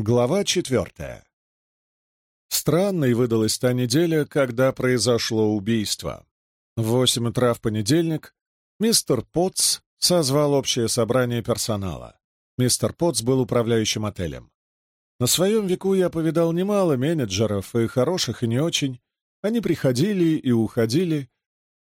Глава четвертая. Странной выдалась та неделя, когда произошло убийство. В восемь утра в понедельник мистер Потц созвал общее собрание персонала. Мистер Потц был управляющим отелем. На своем веку я повидал немало менеджеров, и хороших, и не очень. Они приходили и уходили.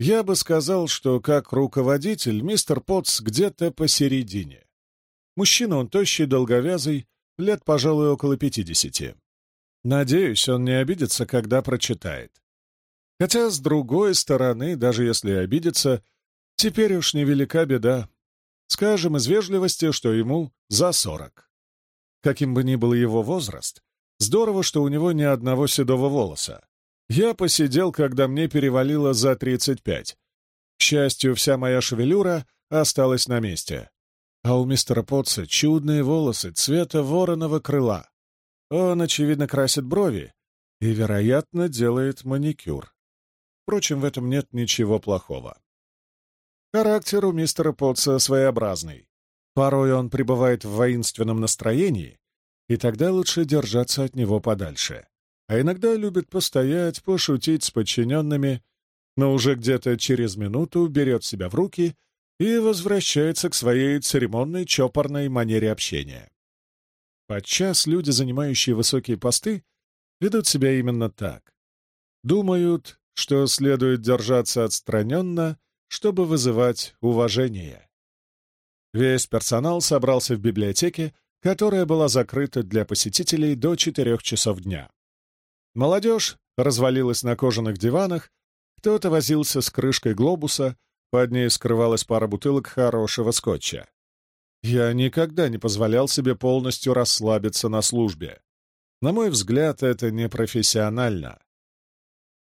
Я бы сказал, что как руководитель мистер Потц где-то посередине. Мужчина он тощий, долговязый, лет, пожалуй, около пятидесяти. Надеюсь, он не обидится, когда прочитает. Хотя, с другой стороны, даже если обидится, теперь уж невелика беда. Скажем из вежливости, что ему за сорок. Каким бы ни был его возраст, здорово, что у него ни одного седого волоса. Я посидел, когда мне перевалило за тридцать пять. К счастью, вся моя шевелюра осталась на месте. А у мистера Потца чудные волосы цвета вороного крыла. Он, очевидно, красит брови и, вероятно, делает маникюр. Впрочем, в этом нет ничего плохого. Характер у мистера Потца своеобразный. Порой он пребывает в воинственном настроении, и тогда лучше держаться от него подальше. А иногда любит постоять, пошутить с подчиненными, но уже где-то через минуту берет себя в руки и возвращается к своей церемонной чопорной манере общения. Подчас люди, занимающие высокие посты, ведут себя именно так. Думают, что следует держаться отстраненно, чтобы вызывать уважение. Весь персонал собрался в библиотеке, которая была закрыта для посетителей до четырех часов дня. Молодежь развалилась на кожаных диванах, кто-то возился с крышкой глобуса, под ней скрывалась пара бутылок хорошего скотча. Я никогда не позволял себе полностью расслабиться на службе. На мой взгляд, это непрофессионально.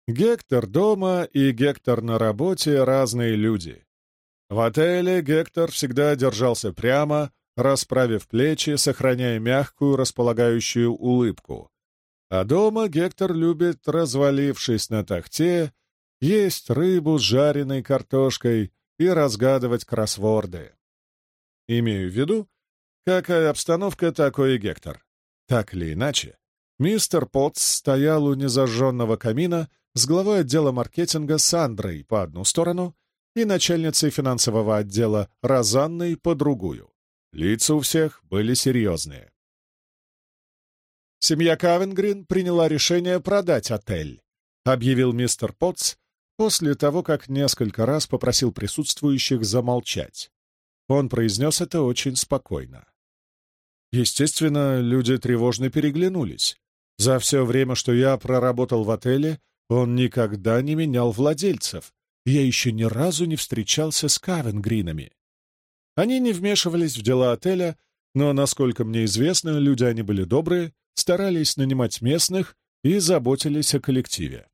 Гектор дома и Гектор на работе — разные люди. В отеле Гектор всегда держался прямо, расправив плечи, сохраняя мягкую, располагающую улыбку. А дома Гектор любит, развалившись на тахте, есть рыбу с жареной картошкой и разгадывать кроссворды. Имею в виду, какая обстановка, такой и Гектор. Так или иначе, мистер Потс стоял у незажженного камина с главой отдела маркетинга Сандрой по одну сторону и начальницей финансового отдела Розанной по другую. Лица у всех были серьезные. Семья Кавенгрин приняла решение продать отель, объявил мистер Потс, после того, как несколько раз попросил присутствующих замолчать. Он произнес это очень спокойно. Естественно, люди тревожно переглянулись. За все время, что я проработал в отеле, он никогда не менял владельцев. Я еще ни разу не встречался с Кавенгринами. Они не вмешивались в дела отеля, но, насколько мне известно, люди они были добрые, старались нанимать местных и заботились о коллективе.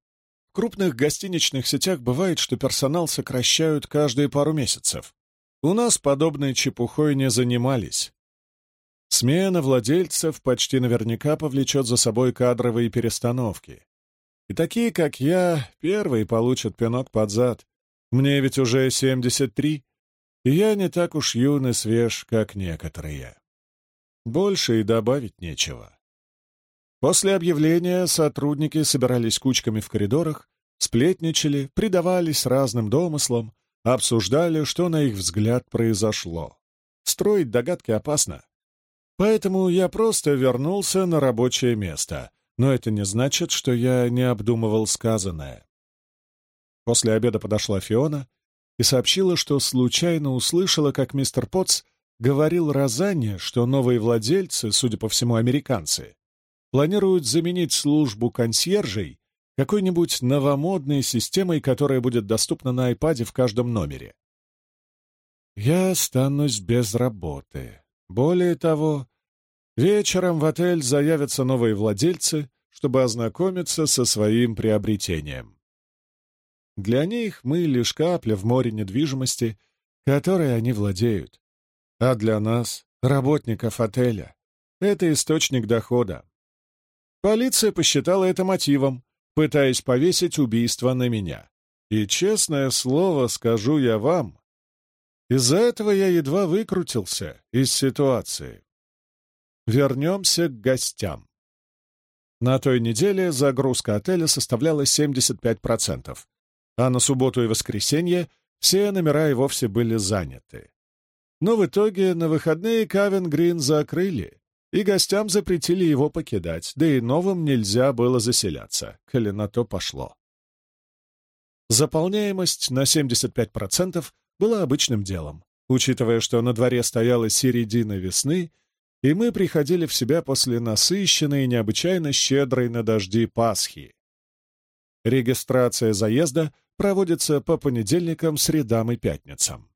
В крупных гостиничных сетях бывает, что персонал сокращают каждые пару месяцев. У нас подобной чепухой не занимались. Смена владельцев почти наверняка повлечет за собой кадровые перестановки. И такие, как я, первые получат пинок под зад. Мне ведь уже 73, и я не так уж юн и свеж, как некоторые. Больше и добавить нечего. После объявления сотрудники собирались кучками в коридорах, сплетничали, предавались разным домыслам, обсуждали, что на их взгляд произошло. Строить догадки опасно. Поэтому я просто вернулся на рабочее место, но это не значит, что я не обдумывал сказанное. После обеда подошла Фиона и сообщила, что случайно услышала, как мистер Потц говорил Розанне, что новые владельцы, судя по всему, американцы, планируют заменить службу консьержей какой-нибудь новомодной системой, которая будет доступна на iPad в каждом номере. Я останусь без работы. Более того, вечером в отель заявятся новые владельцы, чтобы ознакомиться со своим приобретением. Для них мы лишь капля в море недвижимости, которой они владеют. А для нас, работников отеля, это источник дохода. Полиция посчитала это мотивом, пытаясь повесить убийство на меня. И, честное слово, скажу я вам, из-за этого я едва выкрутился из ситуации. Вернемся к гостям. На той неделе загрузка отеля составляла 75%, а на субботу и воскресенье все номера и вовсе были заняты. Но в итоге на выходные Кавен Грин закрыли, и гостям запретили его покидать, да и новым нельзя было заселяться, коли на то пошло. Заполняемость на 75% была обычным делом, учитывая, что на дворе стояла середина весны, и мы приходили в себя после насыщенной и необычайно щедрой на дожди Пасхи. Регистрация заезда проводится по понедельникам, средам и пятницам.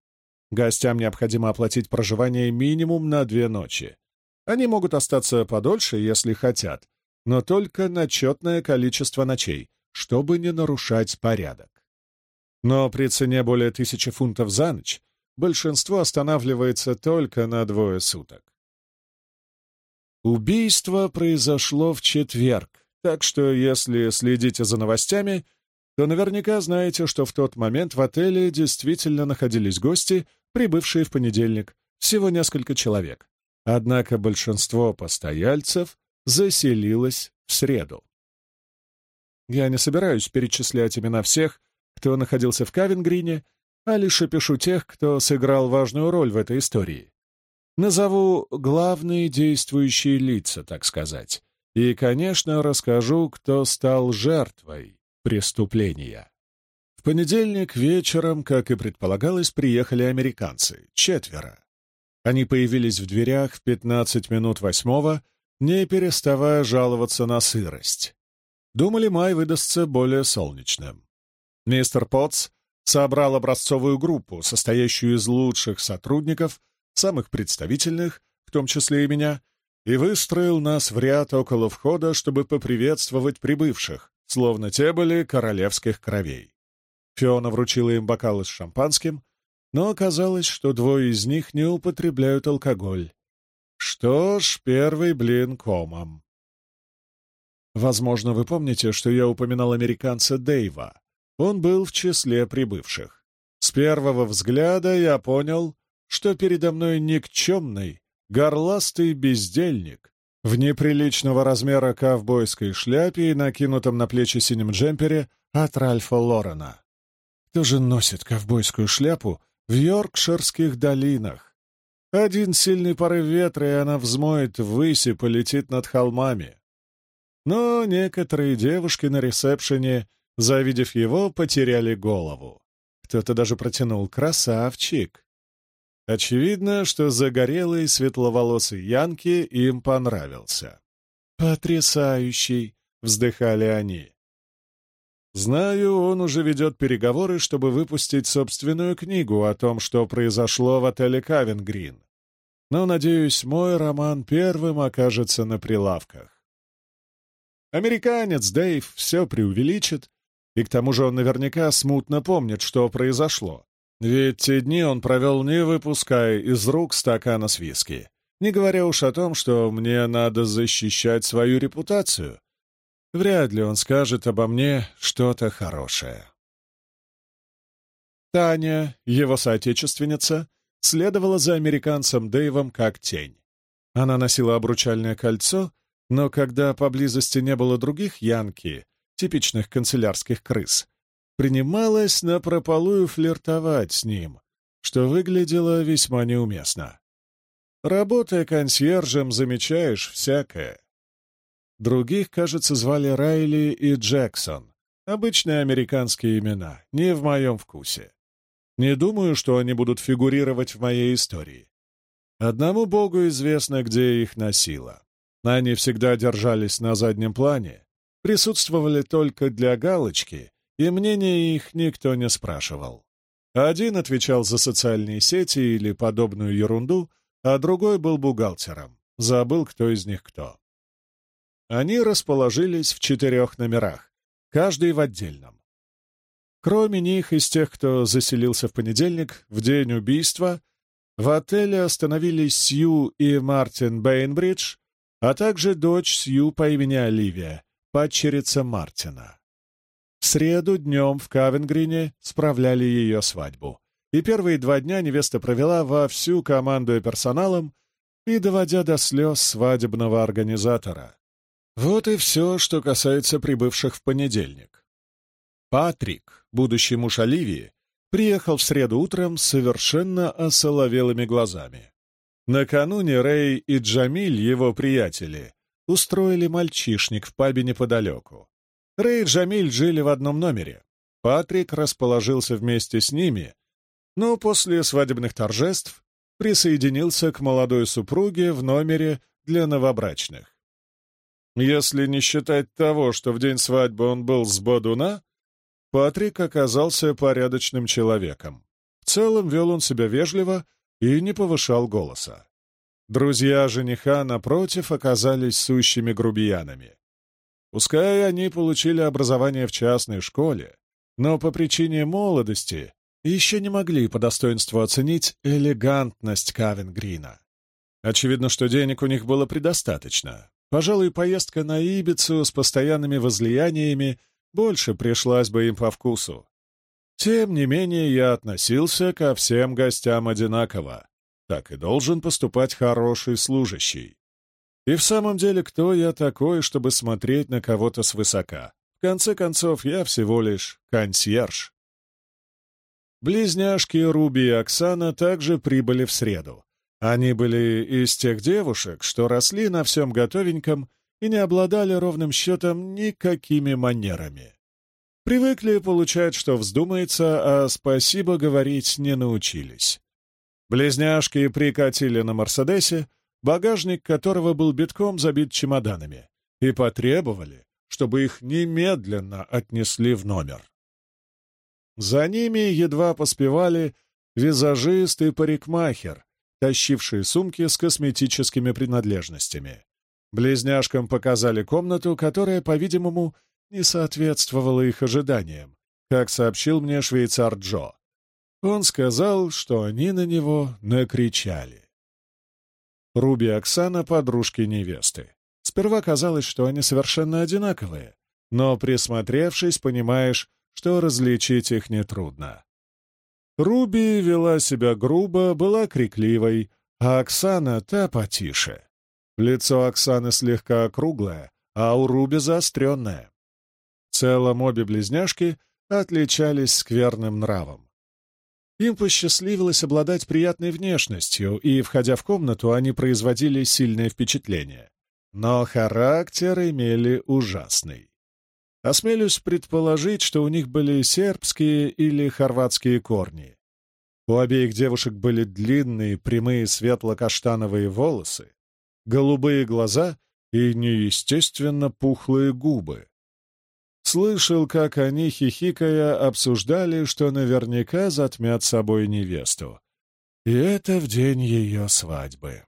Гостям необходимо оплатить проживание минимум на две ночи. Они могут остаться подольше, если хотят, но только на четное количество ночей, чтобы не нарушать порядок. Но при цене более тысячи фунтов за ночь большинство останавливается только на двое суток. Убийство произошло в четверг, так что если следите за новостями, то наверняка знаете, что в тот момент в отеле действительно находились гости, прибывшие в понедельник, всего несколько человек. Однако большинство постояльцев заселилось в среду. Я не собираюсь перечислять имена всех, кто находился в Кавенгрине, а лишь опишу тех, кто сыграл важную роль в этой истории. Назову главные действующие лица, так сказать. И, конечно, расскажу, кто стал жертвой преступления. В понедельник вечером, как и предполагалось, приехали американцы, четверо. Они появились в дверях в 15 минут восьмого, не переставая жаловаться на сырость. Думали, май выдастся более солнечным. Мистер Потц собрал образцовую группу, состоящую из лучших сотрудников — самых представительных, в том числе и меня, и выстроил нас в ряд около входа, чтобы поприветствовать прибывших, словно те были королевских кровей. Фиона вручила им бокалы с шампанским, но оказалось, что двое из них не употребляют алкоголь. Что ж, первый блин комом. Возможно, вы помните, что я упоминал американца Дэйва. Он был в числе прибывших. С первого взгляда я понял, что передо мной никчемный, горластый бездельник в неприличного размера ковбойской шляпе и накинутом на плечи синем джемпере от Ральфа Лорена. Кто же носит ковбойскую шляпу в Йоркширских долинах? Один сильный порыв ветра, и она взмоет ввысь и полетит над холмами. Но некоторые девушки на ресепшене, завидев его, потеряли голову. Кто-то даже протянул «красавчик». Очевидно, что загорелый светловолосый Янки им понравился. «Потрясающий!» — вздыхали они. Знаю, он уже ведет переговоры, чтобы выпустить собственную книгу о том, что произошло в отеле Кавенгрин. Но, надеюсь, мой роман первым окажется на прилавках. Американец Дэйв все преувеличит, и к тому же он наверняка смутно помнит, что произошло. Ведь те дни он провел, не выпуская из рук стакана с виски, не говоря уж о том, что мне надо защищать свою репутацию. Вряд ли он скажет обо мне что-то хорошее. Таня, его соотечественница, следовала за американцем Дэйвом как тень. Она носила обручальное кольцо, но когда поблизости не было других янки, типичных канцелярских крыс, принималась напропалую флиртовать с ним, что выглядело весьма неуместно. Работая консьержем, замечаешь всякое. Других, кажется, звали Райли и Джексон. Обычные американские имена, не в моем вкусе. Не думаю, что они будут фигурировать в моей истории. Одному богу известно, где их носило. Они всегда держались на заднем плане, присутствовали только для галочки и мнения их никто не спрашивал. Один отвечал за социальные сети или подобную ерунду, а другой был бухгалтером. Забыл, кто из них кто. Они расположились в четырех номерах, каждый в отдельном. Кроме них, из тех, кто заселился в понедельник, в день убийства, в отеле остановились Сью и Мартин Бейнбридж, а также дочь Сью по имени Оливия, падчерица Мартина. В среду днем в Кавенгрине справляли ее свадьбу. И первые два дня невеста провела во всю команду и персоналом, и доводя до слез свадебного организатора. Вот и все, что касается прибывших в понедельник. Патрик, будущий муж Оливии, приехал в среду утром совершенно осоловелыми глазами. Накануне Рэй и Джамиль, его приятели, устроили мальчишник в пабе неподалеку. Рэй и Джамиль жили в одном номере. Патрик расположился вместе с ними, но после свадебных торжеств присоединился к молодой супруге в номере для новобрачных. Если не считать того, что в день свадьбы он был с Бодуна, Патрик оказался порядочным человеком. В целом вел он себя вежливо и не повышал голоса. Друзья жениха, напротив, оказались сущими грубиянами. Пускай они получили образование в частной школе, но по причине молодости еще не могли по достоинству оценить элегантность Кавенгрина. Очевидно, что денег у них было предостаточно. Пожалуй, поездка на Ибицу с постоянными возлияниями больше пришлась бы им по вкусу. Тем не менее, я относился ко всем гостям одинаково. Так и должен поступать хороший служащий. И в самом деле, кто я такой, чтобы смотреть на кого-то свысока? В конце концов, я всего лишь консьерж. Близняшки Руби и Оксана также прибыли в среду. Они были из тех девушек, что росли на всем готовеньком и не обладали ровным счетом никакими манерами. Привыкли получать, что вздумается, а спасибо говорить не научились. Близняшки прикатили на «Мерседесе», багажник которого был битком забит чемоданами, и потребовали, чтобы их немедленно отнесли в номер. За ними едва поспевали визажист и парикмахер, тащившие сумки с косметическими принадлежностями. Близняшкам показали комнату, которая, по-видимому, не соответствовало их ожиданиям, как сообщил мне швейцар Джо. Он сказал, что они на него накричали. Руби и Оксана — подружки невесты. Сперва казалось, что они совершенно одинаковые, но, присмотревшись, понимаешь, что различить их нетрудно. Руби вела себя грубо, была крикливой, а Оксана — та потише. Лицо Оксаны слегка округлое, а у Руби заостренное. В целом обе близняшки отличались скверным нравом. Им посчастливилось обладать приятной внешностью, и, входя в комнату, они производили сильное впечатление. Но характер имели ужасный. Осмелюсь предположить, что у них были сербские или хорватские корни. У обеих девушек были длинные, прямые светло-каштановые волосы, голубые глаза и неестественно пухлые губы. Слышал, как они, хихикая, обсуждали, что наверняка затмят собой невесту. И это в день ее свадьбы.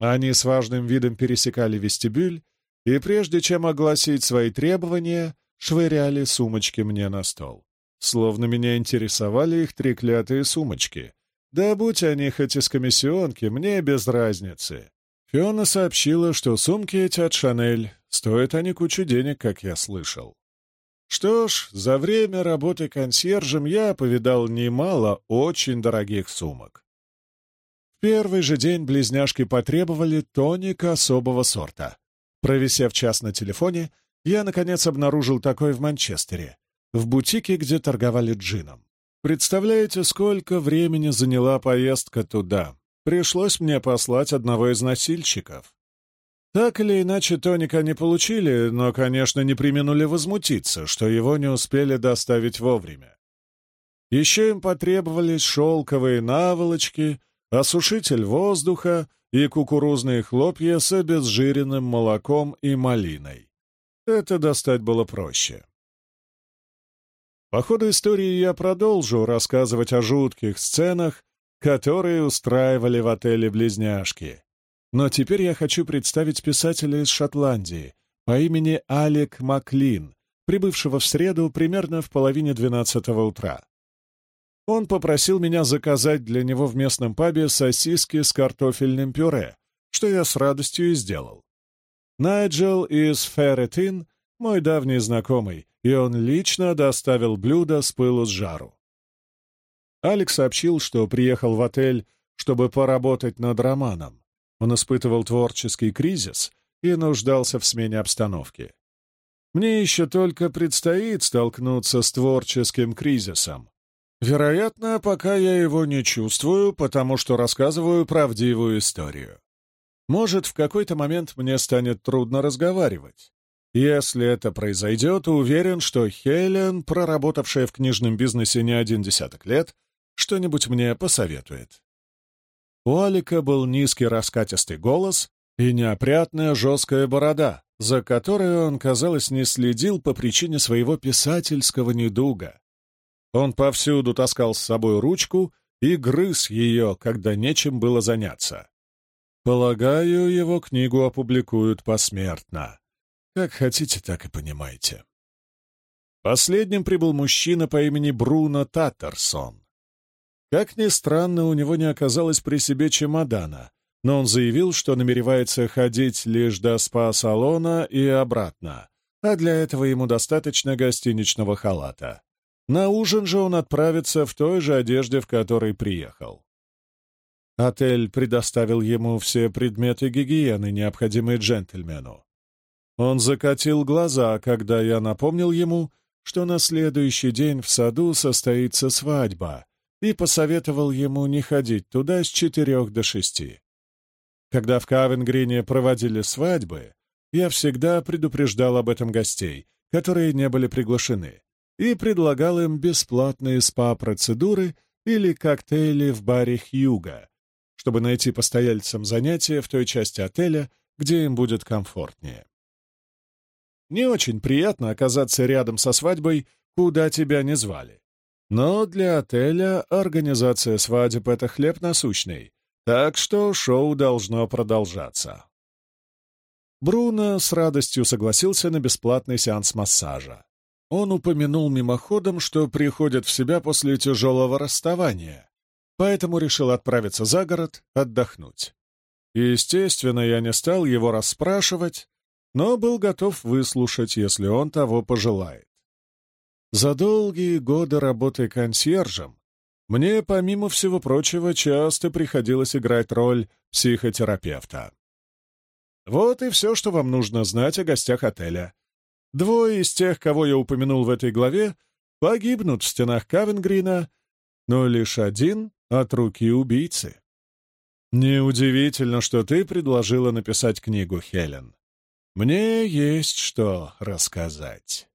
Они с важным видом пересекали вестибюль, и прежде чем огласить свои требования, швыряли сумочки мне на стол. Словно меня интересовали их треклятые сумочки. Да будь они хоть из комиссионки, мне без разницы. Фиона сообщила, что сумки эти от Шанель, стоят они кучу денег, как я слышал. Что ж, за время работы консьержем я повидал немало очень дорогих сумок. В первый же день близняшки потребовали тоника особого сорта. Провисев час на телефоне, я, наконец, обнаружил такой в Манчестере, в бутике, где торговали джином. Представляете, сколько времени заняла поездка туда? пришлось мне послать одного из носильщиков. Так или иначе, тоника не получили, но, конечно, не применули возмутиться, что его не успели доставить вовремя. Еще им потребовались шелковые наволочки, осушитель воздуха и кукурузные хлопья с обезжиренным молоком и малиной. Это достать было проще. По ходу истории я продолжу рассказывать о жутких сценах, которые устраивали в отеле «Близняшки». Но теперь я хочу представить писателя из Шотландии по имени Алек Маклин, прибывшего в среду примерно в половине двенадцатого утра. Он попросил меня заказать для него в местном пабе сосиски с картофельным пюре, что я с радостью и сделал. Найджел из Ферретин — мой давний знакомый, и он лично доставил блюдо с пылу с жару. Алекс сообщил, что приехал в отель, чтобы поработать над романом. Он испытывал творческий кризис и нуждался в смене обстановки. Мне еще только предстоит столкнуться с творческим кризисом. Вероятно, пока я его не чувствую, потому что рассказываю правдивую историю. Может, в какой-то момент мне станет трудно разговаривать. Если это произойдет, уверен, что Хелен, проработавшая в книжном бизнесе не один десяток лет, что-нибудь мне посоветует. У Алика был низкий раскатистый голос и неопрятная жесткая борода, за которой он, казалось, не следил по причине своего писательского недуга. Он повсюду таскал с собой ручку и грыз ее, когда нечем было заняться. Полагаю, его книгу опубликуют посмертно. Как хотите, так и понимайте. Последним прибыл мужчина по имени Бруно Таттерсон. Как ни странно, у него не оказалось при себе чемодана, но он заявил, что намеревается ходить лишь до спа-салона и обратно, а для этого ему достаточно гостиничного халата. На ужин же он отправится в той же одежде, в которой приехал. Отель предоставил ему все предметы гигиены, необходимые джентльмену. Он закатил глаза, когда я напомнил ему, что на следующий день в саду состоится свадьба, и посоветовал ему не ходить туда с четырех до шести. Когда в Кавенгрине проводили свадьбы, я всегда предупреждал об этом гостей, которые не были приглашены, и предлагал им бесплатные спа-процедуры или коктейли в баре Хьюга, чтобы найти постояльцам занятия в той части отеля, где им будет комфортнее. Не очень приятно оказаться рядом со свадьбой, куда тебя не звали. Но для отеля организация свадеб — это хлеб насущный, так что шоу должно продолжаться. Бруно с радостью согласился на бесплатный сеанс массажа. Он упомянул мимоходом, что приходит в себя после тяжелого расставания, поэтому решил отправиться за город отдохнуть. Естественно, я не стал его расспрашивать, но был готов выслушать, если он того пожелает. За долгие годы работы консьержем мне, помимо всего прочего, часто приходилось играть роль психотерапевта. Вот и все, что вам нужно знать о гостях отеля. Двое из тех, кого я упомянул в этой главе, погибнут в стенах Кавенгрина, но лишь один от руки убийцы. Неудивительно, что ты предложила написать книгу, Хелен. Мне есть что рассказать.